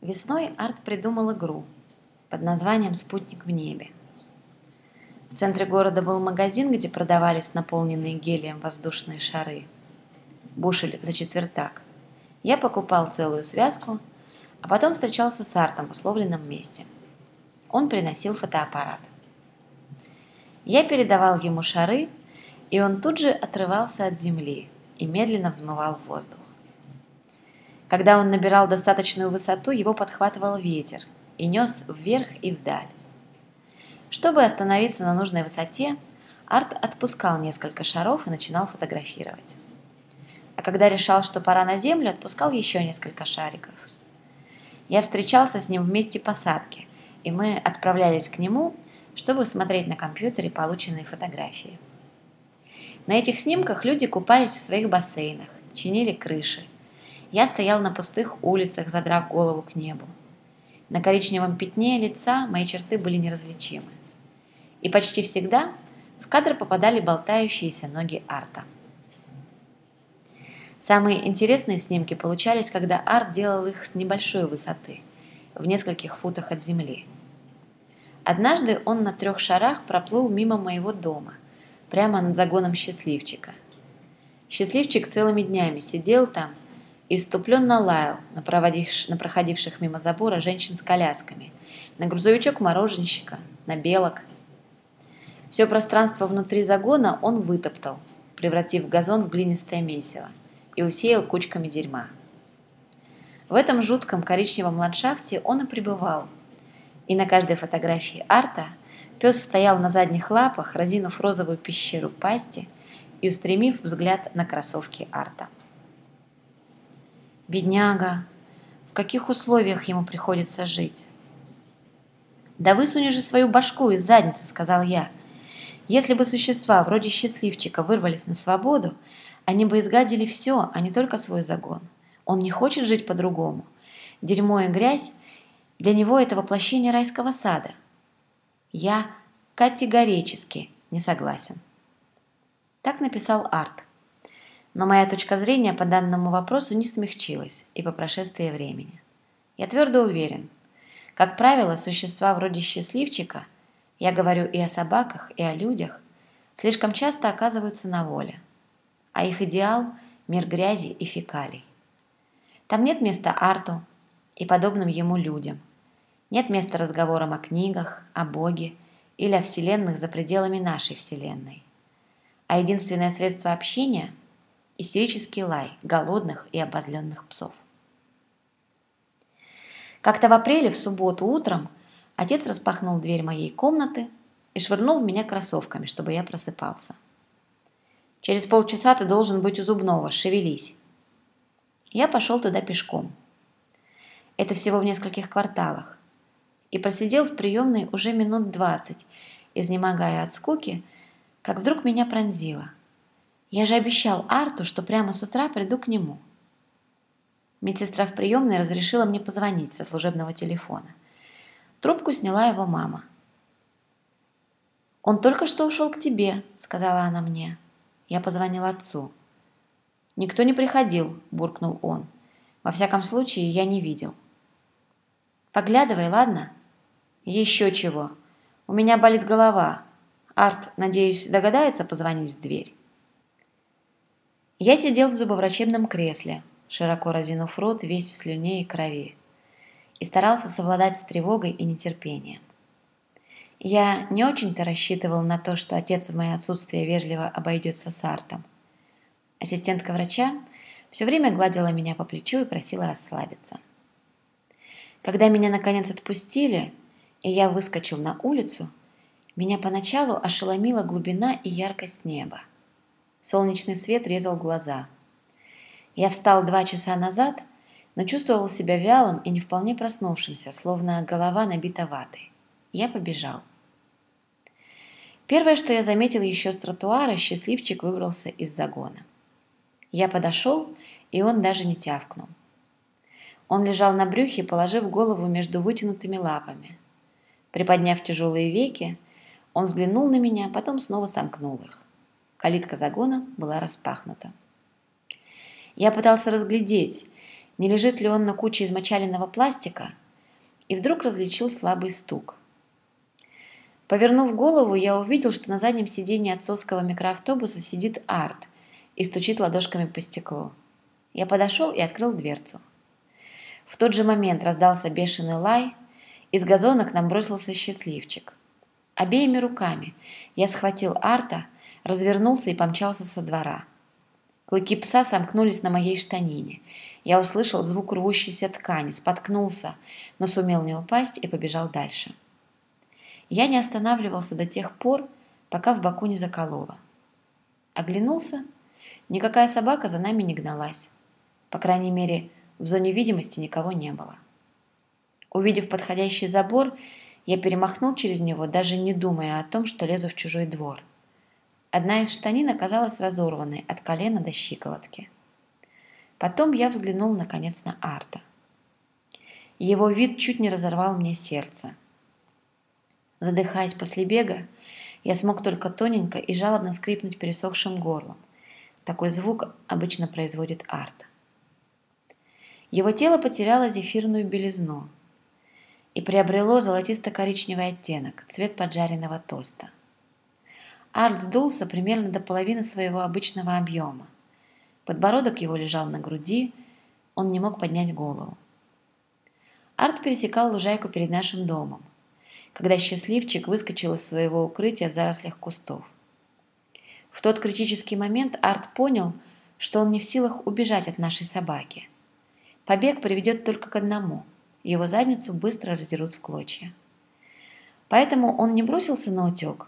Весной Арт придумал игру под названием «Спутник в небе». В центре города был магазин, где продавались наполненные гелием воздушные шары. Бушель за четвертак. Я покупал целую связку, а потом встречался с Артом в условленном месте. Он приносил фотоаппарат. Я передавал ему шары, и он тут же отрывался от земли и медленно взмывал в воздух. Когда он набирал достаточную высоту, его подхватывал ветер и нес вверх и вдаль. Чтобы остановиться на нужной высоте, Арт отпускал несколько шаров и начинал фотографировать. А когда решал, что пора на землю, отпускал еще несколько шариков. Я встречался с ним в месте посадки, и мы отправлялись к нему, чтобы смотреть на компьютере полученные фотографии. На этих снимках люди купались в своих бассейнах, чинили крыши, я стоял на пустых улицах, задрав голову к небу. На коричневом пятне лица мои черты были неразличимы. И почти всегда в кадр попадали болтающиеся ноги Арта. Самые интересные снимки получались, когда Арт делал их с небольшой высоты, в нескольких футах от земли. Однажды он на трех шарах проплыл мимо моего дома, прямо над загоном счастливчика. Счастливчик целыми днями сидел там иступленно лаял на, на проходивших мимо забора женщин с колясками, на грузовичок мороженщика, на белок. Все пространство внутри загона он вытоптал, превратив газон в глинистое месиво и усеял кучками дерьма. В этом жутком коричневом ландшафте он и пребывал, и на каждой фотографии Арта пес стоял на задних лапах, разинув розовую пещеру пасти и устремив взгляд на кроссовки Арта. Бедняга, в каких условиях ему приходится жить? «Да высуни же свою башку из задницы», — сказал я. «Если бы существа вроде счастливчика вырвались на свободу, они бы изгадили все, а не только свой загон. Он не хочет жить по-другому. Дерьмо и грязь для него это воплощение райского сада. Я категорически не согласен». Так написал Арт. Но моя точка зрения по данному вопросу не смягчилась и по прошествии времени. Я твердо уверен, как правило, существа вроде счастливчика, я говорю и о собаках, и о людях, слишком часто оказываются на воле, а их идеал – мир грязи и фекалий. Там нет места арту и подобным ему людям, нет места разговорам о книгах, о Боге или о вселенных за пределами нашей вселенной. А единственное средство общения – истерический лай голодных и обозленных псов. Как-то в апреле в субботу утром отец распахнул дверь моей комнаты и швырнул в меня кроссовками, чтобы я просыпался. «Через полчаса ты должен быть у зубного, шевелись». Я пошел туда пешком. Это всего в нескольких кварталах. И просидел в приемной уже минут двадцать, изнемогая от скуки, как вдруг меня пронзило – я же обещал Арту, что прямо с утра приду к нему. Медсестра в приемной разрешила мне позвонить со служебного телефона. Трубку сняла его мама. «Он только что ушел к тебе», — сказала она мне. Я позвонил отцу. «Никто не приходил», — буркнул он. «Во всяком случае, я не видел». «Поглядывай, ладно?» «Еще чего. У меня болит голова. Арт, надеюсь, догадается позвонить в дверь?» Я сидел в зубоврачебном кресле, широко разинув рот, весь в слюне и крови, и старался совладать с тревогой и нетерпением. Я не очень-то рассчитывал на то, что отец в мое отсутствие вежливо обойдется с Артом. Ассистентка врача все время гладила меня по плечу и просила расслабиться. Когда меня наконец отпустили, и я выскочил на улицу, меня поначалу ошеломила глубина и яркость неба. Солнечный свет резал глаза. Я встал два часа назад, но чувствовал себя вялым и не вполне проснувшимся, словно голова набита ватой. Я побежал. Первое, что я заметил еще с тротуара, счастливчик выбрался из загона. Я подошел, и он даже не тявкнул. Он лежал на брюхе, положив голову между вытянутыми лапами. Приподняв тяжелые веки, он взглянул на меня, потом снова сомкнул их. Калитка загона была распахнута. Я пытался разглядеть, не лежит ли он на куче измочаленного пластика, и вдруг различил слабый стук. Повернув голову, я увидел, что на заднем сиденье отцовского микроавтобуса сидит Арт и стучит ладошками по стеклу. Я подошел и открыл дверцу. В тот же момент раздался бешеный лай, из газона к нам бросился счастливчик. Обеими руками я схватил Арта, развернулся и помчался со двора. Клыки пса сомкнулись на моей штанине. Я услышал звук рвущейся ткани, споткнулся, но сумел не упасть и побежал дальше. Я не останавливался до тех пор, пока в боку не закололо. Оглянулся. Никакая собака за нами не гналась. По крайней мере, в зоне видимости никого не было. Увидев подходящий забор, я перемахнул через него, даже не думая о том, что лезу в чужой двор. Одна из штанин оказалась разорванной от колена до щиколотки. Потом я взглянул наконец на Арта. Его вид чуть не разорвал мне сердце. Задыхаясь после бега, я смог только тоненько и жалобно скрипнуть пересохшим горлом. Такой звук обычно производит Арт. Его тело потеряло зефирную белизну – и приобрело золотисто-коричневый оттенок, цвет поджаренного тоста. Арт сдулся примерно до половины своего обычного объема. Подбородок его лежал на груди, он не мог поднять голову. Арт пересекал лужайку перед нашим домом, когда счастливчик выскочил из своего укрытия в зарослях кустов. В тот критический момент Арт понял, что он не в силах убежать от нашей собаки. Побег приведет только к одному – его задницу быстро раздерут в клочья. Поэтому он не бросился на утек,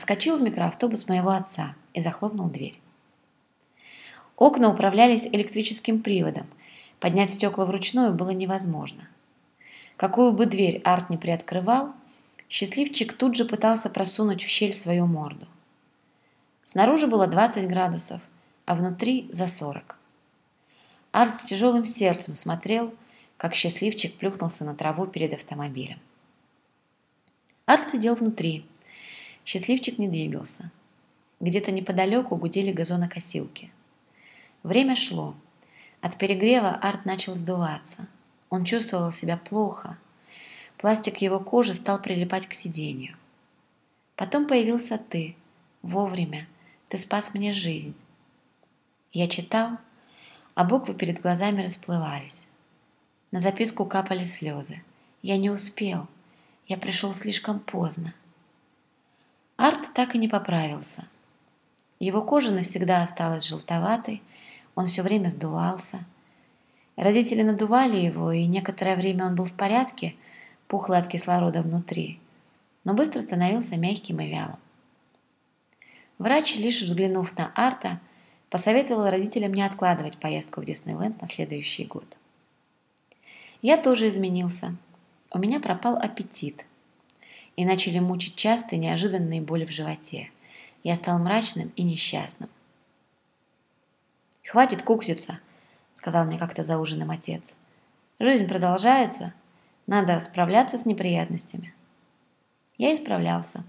вскочил в микроавтобус моего отца и захлопнул дверь. Окна управлялись электрическим приводом, поднять стекла вручную было невозможно. Какую бы дверь Арт не приоткрывал, счастливчик тут же пытался просунуть в щель свою морду. Снаружи было 20 градусов, а внутри за 40. Арт с тяжелым сердцем смотрел, как счастливчик плюхнулся на траву перед автомобилем. Арт сидел внутри. Счастливчик не двигался. Где-то неподалеку гудели газонокосилки. Время шло. От перегрева Арт начал сдуваться. Он чувствовал себя плохо. Пластик его кожи стал прилипать к сиденью. Потом появился ты. Вовремя. Ты спас мне жизнь. Я читал, а буквы перед глазами расплывались. На записку капали слезы. Я не успел. Я пришел слишком поздно. Арт так и не поправился. Его кожа навсегда осталась желтоватой, он все время сдувался. Родители надували его, и некоторое время он был в порядке, пухлый от кислорода внутри, но быстро становился мягким и вялым. Врач, лишь взглянув на Арта, посоветовал родителям не откладывать поездку в Диснейленд на следующий год. Я тоже изменился. У меня пропал аппетит. И начали мучить частые неожиданные боли в животе. Я стал мрачным и несчастным. «Хватит кукситься», — сказал мне как-то за ужином отец. «Жизнь продолжается. Надо справляться с неприятностями». Я исправлялся.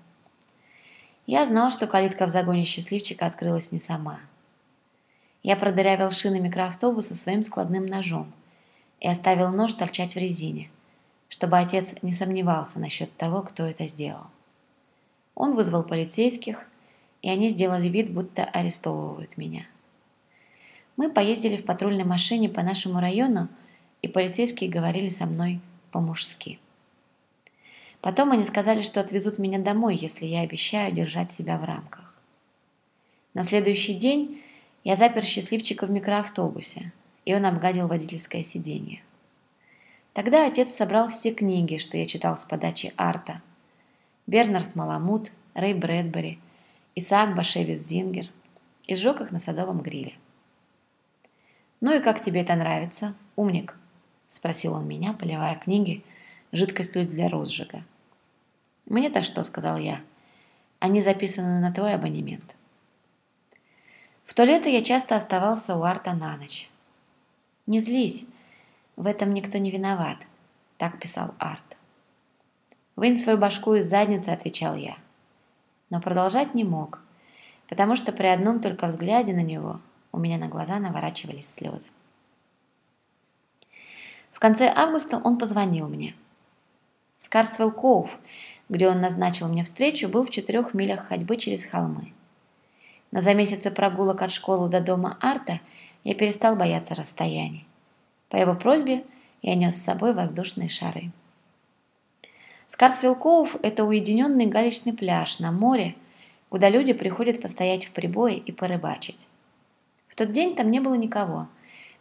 Я знал, что калитка в загоне счастливчика открылась не сама. Я продырявил шины микроавтобуса своим складным ножом и оставил нож торчать в резине, чтобы отец не сомневался насчет того, кто это сделал. Он вызвал полицейских, и они сделали вид, будто арестовывают меня. Мы поездили в патрульной машине по нашему району, и полицейские говорили со мной по-мужски. Потом они сказали, что отвезут меня домой, если я обещаю держать себя в рамках. На следующий день я запер счастливчика в микроавтобусе, и он обгадил водительское сиденье. Тогда отец собрал все книги, что я читал с подачи Арта. Бернард Маламут, Рэй Брэдбери, Исаак Башевис Зингер и сжег их на садовом гриле. «Ну и как тебе это нравится, умник?» – спросил он меня, поливая книги жидкостью для розжига. «Мне-то что?» – сказал я. «Они записаны на твой абонемент». В то лето я часто оставался у Арта на ночь. Не злись, в этом никто не виноват, так писал Арт. Вынь свою башку из задницы, отвечал я. Но продолжать не мог, потому что при одном только взгляде на него у меня на глаза наворачивались слезы. конце августа он позвонил мне. Скарсвелл Коув, где он назначил мне встречу, был в четырех милях ходьбы через холмы. Но за месяцы прогулок от школы до дома Арта я перестал бояться расстояний. По его просьбе я нес с собой воздушные шары. Скарсвилл Коув – это уединенный галечный пляж на море, куда люди приходят постоять в прибое и порыбачить. В тот день там не было никого,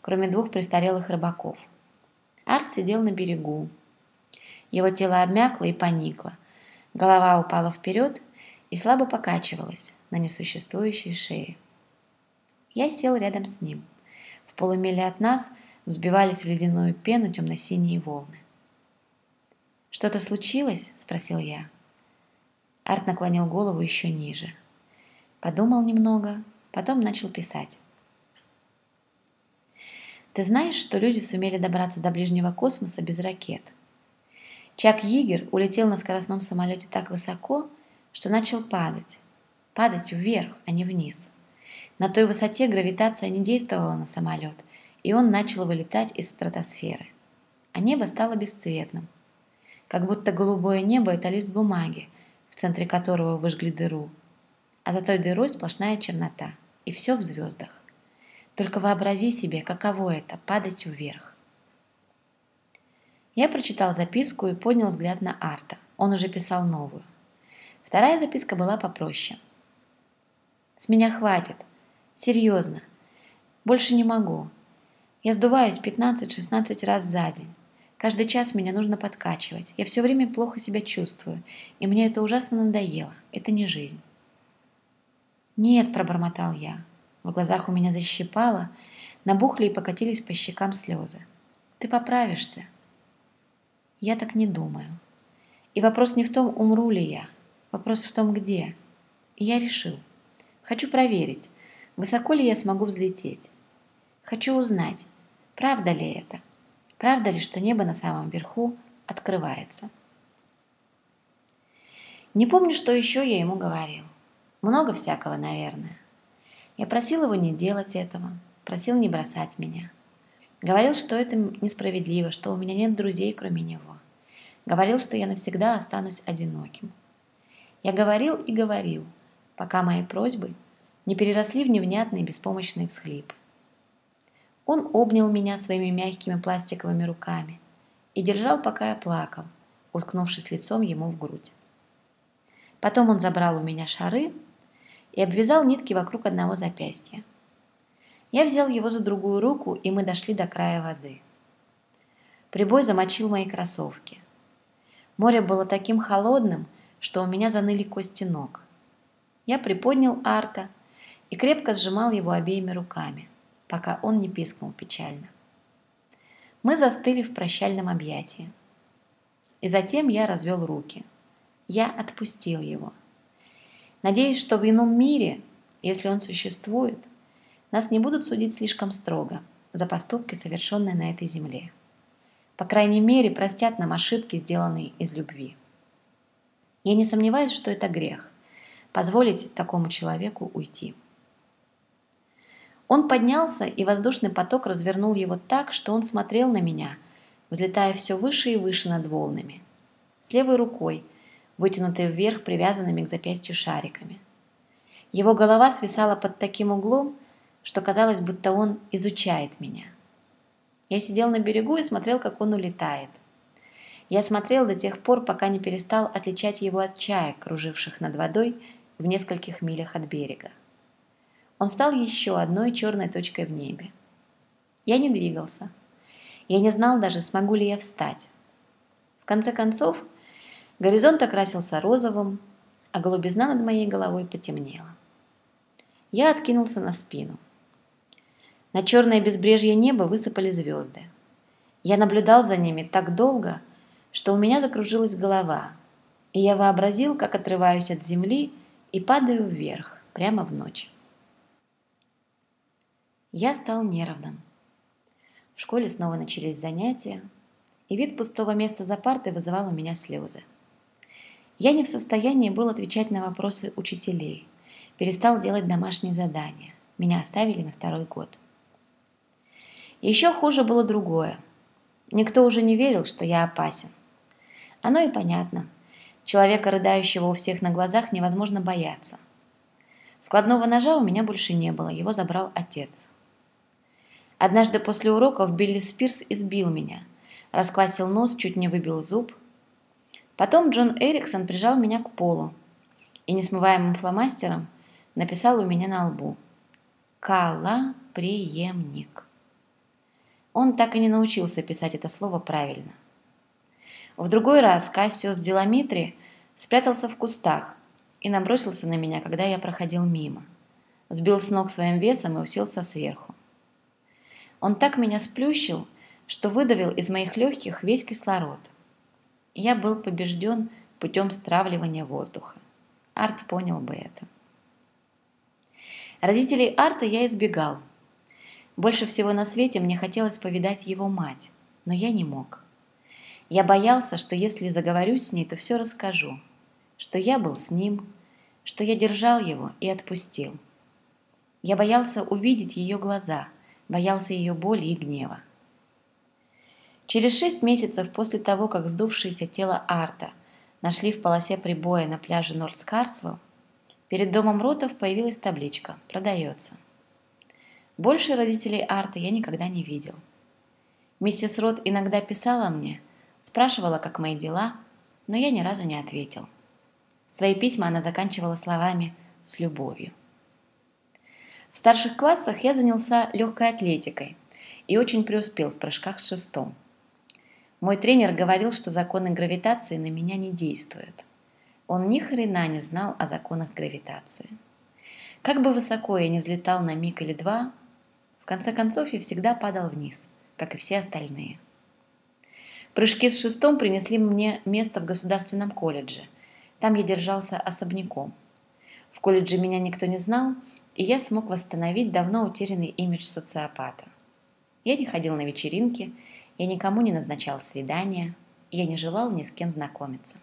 кроме двух престарелых рыбаков. Арт сидел на берегу. Его тело обмякло и поникло, голова упала вперед и слабо покачивалась на несуществующей шее. Я сел рядом с ним. В полумиле от нас взбивались в ледяную пену темно-синие волны. «Что-то случилось?» – спросил я. Арт наклонил голову еще ниже. Подумал немного, потом начал писать. Ты знаешь, что люди сумели добраться до ближнего космоса без ракет? Чак Йигер улетел на скоростном самолете так высоко, что начал падать. Падать вверх, а не вниз. На той высоте гравитация не действовала на самолет, и он начал вылетать из стратосферы. А небо стало бесцветным – как будто голубое небо – это лист бумаги, в центре которого выжгли дыру. А за той дырой сплошная чернота, и все в звездах. Только вообрази себе, каково это – падать вверх. Я прочитал записку и поднял взгляд на Арта. Он уже писал новую. Вторая записка была попроще. «С меня хватит. Серьезно. Больше не могу. Я сдуваюсь 15-16 раз за день. Каждый час меня нужно подкачивать. Я все время плохо себя чувствую, и мне это ужасно надоело. Это не жизнь. «Нет», – пробормотал я. В глазах у меня защипало, набухли и покатились по щекам слезы. «Ты поправишься». Я так не думаю. И вопрос не в том, умру ли я. Вопрос в том, где. И я решил. Хочу проверить, высоко ли я смогу взлететь. Хочу узнать, правда ли это. Правда ли, что небо на самом верху открывается? Не помню, что еще я ему говорил. Много всякого, наверное. Я просил его не делать этого, просил не бросать меня. Говорил, что это несправедливо, что у меня нет друзей, кроме него. Говорил, что я навсегда останусь одиноким. Я говорил и говорил, пока мои просьбы не переросли в невнятные беспомощные всхлипы. Он обнял меня своими мягкими пластиковыми руками и держал, пока я плакал, уткнувшись лицом ему в грудь. Потом он забрал у меня шары и обвязал нитки вокруг одного запястья. Я взял его за другую руку, и мы дошли до края воды. Прибой замочил мои кроссовки. Море было таким холодным, что у меня заныли кости ног. Я приподнял Арта и крепко сжимал его обеими руками пока он не пискнул печально. Мы застыли в прощальном объятии. И затем я развел руки. Я отпустил его. Надеюсь, что в ином мире, если он существует, нас не будут судить слишком строго за поступки, совершенные на этой земле. По крайней мере, простят нам ошибки, сделанные из любви. Я не сомневаюсь, что это грех – позволить такому человеку уйти. Он поднялся, и воздушный поток развернул его так, что он смотрел на меня, взлетая все выше и выше над волнами. С левой рукой, вытянутой вверх привязанными к запястью шариками. Его голова свисала под таким углом, что казалось, будто он изучает меня. Я сидел на берегу и смотрел, как он улетает. Я смотрел до тех пор, пока не перестал отличать его от чаек, круживших над водой в нескольких милях от берега. Он стал еще одной черной точкой в небе. Я не двигался. Я не знал даже, смогу ли я встать. В конце концов, горизонт окрасился розовым, а голубизна над моей головой потемнела. Я откинулся на спину. На черное безбрежье неба высыпали звезды. Я наблюдал за ними так долго, что у меня закружилась голова, и я вообразил, как отрываюсь от земли и падаю вверх, прямо в ночь. Я стал нервным. В школе снова начались занятия, и вид пустого места за партой вызывал у меня слезы. Я не в состоянии был отвечать на вопросы учителей, перестал делать домашние задания. Меня оставили на второй год. Еще хуже было другое. Никто уже не верил, что я опасен. Оно и понятно. Человека, рыдающего у всех на глазах, невозможно бояться. Складного ножа у меня больше не было, его забрал отец. Однажды после уроков Билли Спирс избил меня, расквасил нос, чуть не выбил зуб. Потом Джон Эриксон прижал меня к полу и несмываемым фломастером написал у меня на лбу «Кала-преемник». Он так и не научился писать это слово правильно. В другой раз Кассиус Деламитри спрятался в кустах и набросился на меня, когда я проходил мимо. Сбил с ног своим весом и уселся сверху. Он так меня сплющил, что выдавил из моих легких весь кислород. Я был побежден путем стравливания воздуха. Арт понял бы это. Родителей Арта я избегал. Больше всего на свете мне хотелось повидать его мать, но я не мог. Я боялся, что если заговорю с ней, то все расскажу, что я был с ним, что я держал его и отпустил. Я боялся увидеть ее глаза, боялся ее боли и гнева. Через шесть месяцев после того, как сдувшееся тело Арта нашли в полосе прибоя на пляже Нордскарсвелл, перед домом Ротов появилась табличка «Продается». Больше родителей Арта я никогда не видел. Миссис Рот иногда писала мне – Спрашивала, как мои дела, но я ни разу не ответил. Свои письма она заканчивала словами «с любовью». В старших классах я занялся легкой атлетикой и очень преуспел в прыжках с шестом. Мой тренер говорил, что законы гравитации на меня не действуют. Он ни хрена не знал о законах гравитации. Как бы высоко я ни взлетал на миг или два, в конце концов я всегда падал вниз, как и все остальные – Прыжки с шестом принесли мне место в государственном колледже. Там я держался особняком. В колледже меня никто не знал, и я смог восстановить давно утерянный имидж социопата. Я не ходил на вечеринки, я никому не назначал свидания, я не желал ни с кем знакомиться.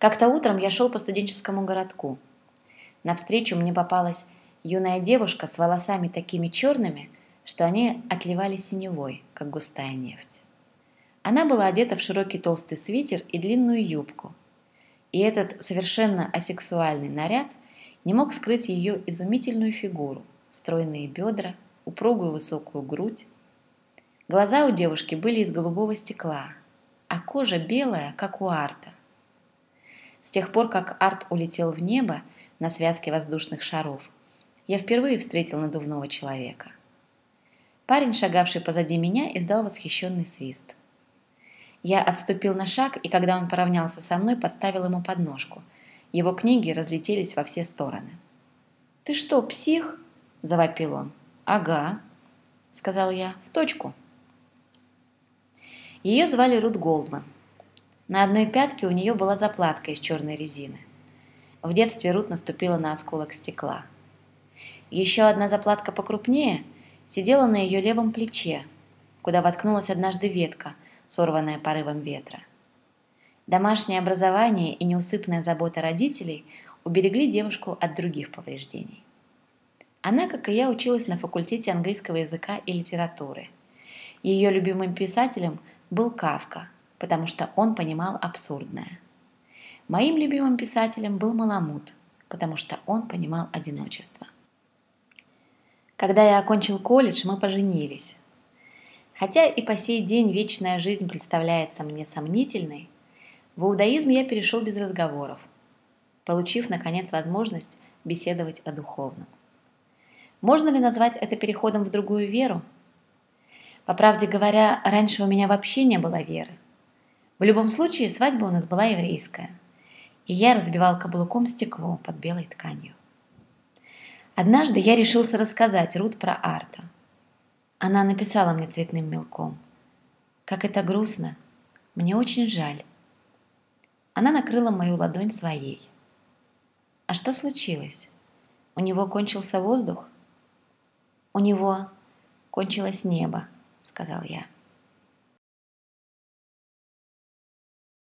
Как-то утром я шел по студенческому городку. Навстречу мне попалась юная девушка с волосами такими черными, что они отливали синевой, как густая нефть. Она была одета в широкий толстый свитер и длинную юбку. И этот совершенно асексуальный наряд не мог скрыть ее изумительную фигуру, стройные бедра, упругую высокую грудь. Глаза у девушки были из голубого стекла, а кожа белая, как у Арта. С тех пор, как Арт улетел в небо на связке воздушных шаров, я впервые встретил надувного человека. Парень, шагавший позади меня, издал восхищенный свист. Я отступил на шаг, и когда он поравнялся со мной, подставил ему подножку. Его книги разлетелись во все стороны. «Ты что, псих?» – завопил он. «Ага», – сказал я, – «в точку». Ее звали Рут Голдман. На одной пятке у нее была заплатка из черной резины. В детстве Рут наступила на осколок стекла. Еще одна заплатка покрупнее – сидела на ее левом плече, куда воткнулась однажды ветка, сорванная порывом ветра. Домашнее образование и неусыпная забота родителей уберегли девушку от других повреждений. Она, как и я, училась на факультете английского языка и литературы. Ее любимым писателем был Кавка, потому что он понимал абсурдное. Моим любимым писателем был Маламут, потому что он понимал одиночество. Когда я окончил колледж, мы поженились. Хотя и по сей день вечная жизнь представляется мне сомнительной, в иудаизм я перешел без разговоров, получив, наконец, возможность беседовать о духовном. Можно ли назвать это переходом в другую веру? По правде говоря, раньше у меня вообще не было веры. В любом случае, свадьба у нас была еврейская, и я разбивал каблуком стекло под белой тканью. Однажды я решился рассказать Рут про Арта. Она написала мне цветным мелком. «Как это грустно! Мне очень жаль». Она накрыла мою ладонь своей. «А что случилось? У него кончился воздух?» «У него кончилось небо», — сказал я.